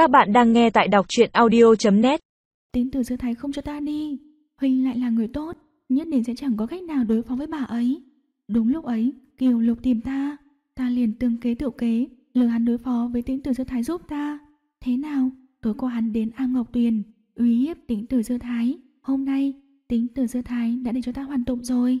Các bạn đang nghe tại đọc truyện audio.net Tín từ giữa thái không cho ta đi. Huynh lại là người tốt, Nhất định sẽ chẳng có cách nào đối phó với bà ấy. Đúng lúc ấy, Kiều Lục tìm ta. Ta liền tương kế tiểu kế Lừa hắn đối phó với tín từ giữa thái giúp ta. Thế nào, Tối qua hắn đến An Ngọc Tuyền, uy hiếp tính từ giữa thái. Hôm nay tính từ giữa thái đã để cho ta hoàn tụng rồi.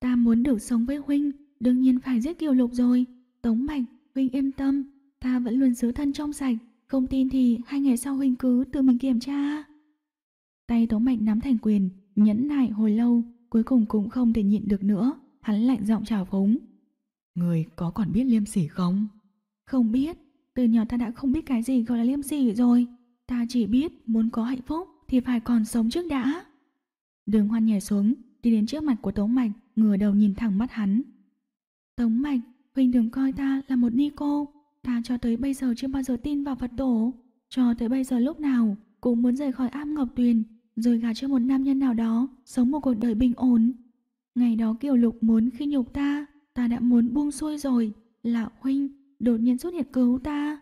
Ta muốn được sống với Huynh Đương nhiên phải giết Kiều Lục rồi. Tống Mạch Huynh yên tâm, Ta vẫn luôn giữ thân trong sạch. Không tin thì hai ngày sau Huynh cứ tự mình kiểm tra. Tay Tống Mạch nắm thành quyền Nhẫn nại hồi lâu Cuối cùng cũng không thể nhịn được nữa Hắn lạnh giọng trào phúng. Người có còn biết liêm sỉ không? Không biết Từ nhỏ ta đã không biết cái gì gọi là liêm sỉ rồi. Ta chỉ biết muốn có hạnh phúc Thì phải còn sống trước đã. Đường hoan nhảy xuống Đi đến trước mặt của Tống Mạch Ngửa đầu nhìn thẳng mắt hắn. Tống Mạch Huynh đừng coi ta là một ni cô Ta cho tới bây giờ chưa bao giờ tin vào Phật tổ. Cho tới bây giờ lúc nào Cũng muốn rời khỏi am Ngọc Tuyền Rồi gả cho một nam nhân nào đó Sống một cuộc đời bình ổn. Ngày đó Kiều Lục muốn khi nhục ta Ta đã muốn buông xuôi rồi. Là Huynh đột nhiên xuất hiện cứu ta.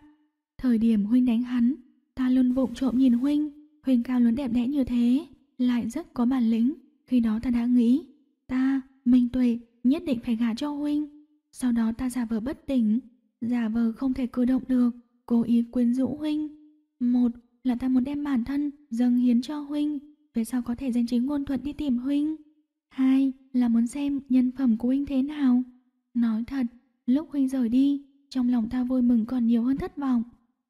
Thời điểm Huynh đánh hắn Ta luôn vụng trộm nhìn Huynh. Huynh cao lớn đẹp đẽ như thế Lại rất có bản lĩnh. Khi đó ta đã nghĩ Ta, Minh Tuệ nhất định phải gả cho Huynh. Sau đó ta giả vờ bất tỉnh, giả vờ không thể cử động được, cố ý quyến rũ huynh. Một là ta muốn đem bản thân dâng hiến cho huynh, về sau có thể danh chính ngôn thuận đi tìm huynh. Hai là muốn xem nhân phẩm của huynh thế nào. Nói thật, lúc huynh rời đi, trong lòng ta vui mừng còn nhiều hơn thất vọng.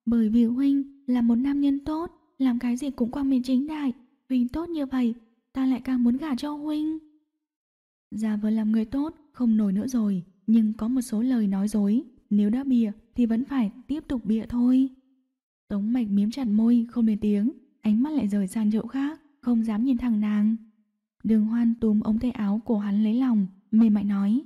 Bởi vì huynh là một nam nhân tốt, làm cái gì cũng quang minh chính đại. Huynh tốt như vậy, ta lại càng muốn gả cho huynh. Giả vờ làm người tốt, không nổi nữa rồi, nhưng có một số lời nói dối, nếu đã bịa thì vẫn phải tiếp tục bịa thôi. Tống mạch miếm chặt môi, không lên tiếng, ánh mắt lại rời sang chỗ khác, không dám nhìn thẳng nàng. Đường hoan túm ống tay áo của hắn lấy lòng, mềm mại nói.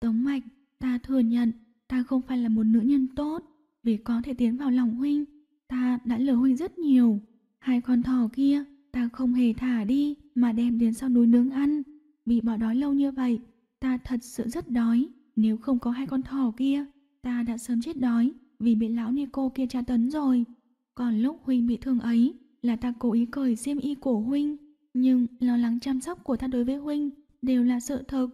Tống mạch, ta thừa nhận, ta không phải là một nữ nhân tốt, vì có thể tiến vào lòng huynh, ta đã lừa huynh rất nhiều. Hai con thỏ kia, ta không hề thả đi, mà đem đến sau núi nướng ăn. Bị bỏ đói lâu như vậy, Ta thật sự rất đói, nếu không có hai con thỏ kia, ta đã sớm chết đói vì bị lão Nico kia tra tấn rồi. Còn lúc Huynh bị thương ấy là ta cố ý cởi xiêm y của Huynh, nhưng lo lắng chăm sóc của ta đối với Huynh đều là sự thực.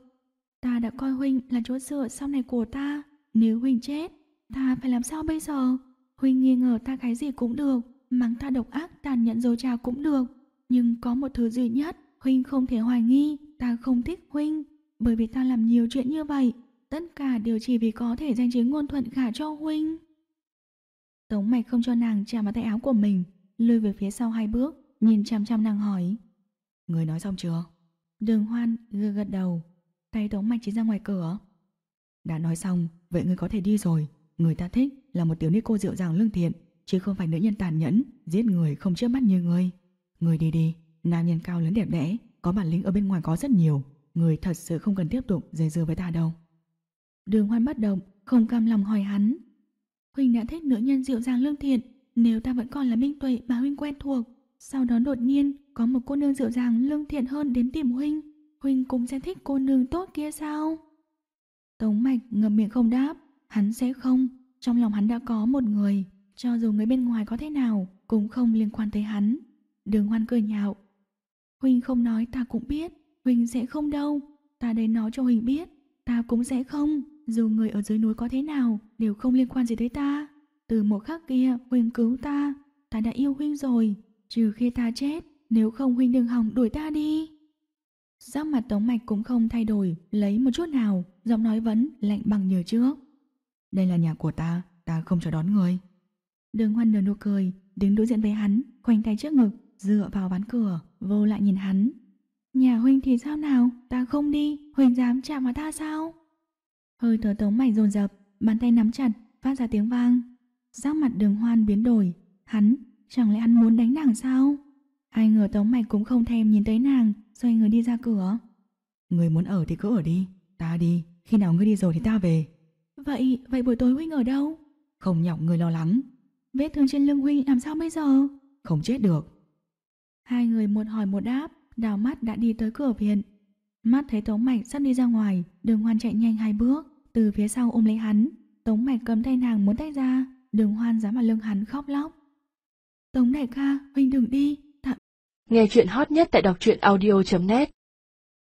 Ta đã coi Huynh là chỗ dựa sau này của ta, nếu Huynh chết, ta phải làm sao bây giờ? Huynh nghi ngờ ta cái gì cũng được, mắng ta độc ác tàn nhẫn dối trà cũng được, nhưng có một thứ duy nhất Huynh không thể hoài nghi, ta không thích Huynh. Bởi vì ta làm nhiều chuyện như vậy, tất cả đều chỉ vì có thể danh chính ngôn thuận gả cho huynh. Tống mạch không cho nàng chạm vào tay áo của mình, lùi về phía sau hai bước, nhìn chăm chăm nàng hỏi. Người nói xong chưa? Đường hoan gật gật đầu, tay tống mạch chỉ ra ngoài cửa. Đã nói xong, vậy người có thể đi rồi. Người ta thích là một tiểu ni cô dịu dàng lương thiện, chứ không phải nữ nhân tàn nhẫn, giết người không chớp mắt như người. Người đi đi, nam nhân cao lớn đẹp đẽ, có bản lĩnh ở bên ngoài có rất nhiều, Người thật sự không cần tiếp tục dây dưa với ta đâu Đường hoan bất động Không cam lòng hỏi hắn. Huynh đã thích nữ nhân dịu dàng lương thiện Nếu ta vẫn còn là minh tuệ mà Huynh quen thuộc. Sau đó đột nhiên Có một cô nương dịu dàng lương thiện hơn đến tìm Huynh Huynh cũng sẽ thích cô nương tốt kia sao? Tống mạch ngậm miệng không đáp Hắn sẽ không. Trong lòng hắn đã có một người Cho dù người bên ngoài có thế nào Cũng không liên quan tới hắn. Đường hoan cười nhạo. Huynh không nói ta cũng biết huynh sẽ không đâu, ta đến nói cho huynh biết, ta cũng sẽ không, dù người ở dưới núi có thế nào, đều không liên quan gì tới ta. Từ một khắc kia, Huỳnh cứu ta, ta đã yêu Huynh rồi, trừ khi ta chết, nếu không Huynh đừng hòng đuổi ta đi. Sắc mặt Tống Mạch cũng không thay đổi, lấy một chút nào, giọng nói vẫn lạnh bằng như trước. Đây là nhà của ta, ta không cho đón người. Đường hoan nở nụ cười, đứng đối diện với hắn, khoanh tay trước ngực, dựa vào ván cửa, vô lại nhìn hắn, Nhà huynh thì sao nào, ta không đi, huynh dám chạm vào ta sao? Hơi thở tống mày dồn dập, bàn tay nắm chặt, phát ra tiếng vang. Sắc mặt đường hoan biến đổi, hắn, chẳng lẽ hắn muốn đánh nàng sao? Ai ngờ tống mạch cũng không thèm nhìn tới nàng, xoay người đi ra cửa. Người muốn ở thì cứ ở đi, ta đi, khi nào ngươi đi rồi thì ta về. Vậy, vậy buổi tối huynh ở đâu? Không nhọc người lo lắng. Vết thương trên lưng huynh làm sao bây giờ? Không chết được. Hai người một hỏi một đáp, đào mắt đã đi tới cửa viện. Mắt thấy Tống Mạch sắp đi ra ngoài, đường hoan chạy nhanh hai bước, từ phía sau ôm lấy hắn. Tống Mạch cầm tay nàng muốn tách ra, đường hoan dám vào lưng hắn khóc lóc. Tống đại ca, huynh đừng đi, tạm. Nghe chuyện hot nhất tại đọc truyện audio.net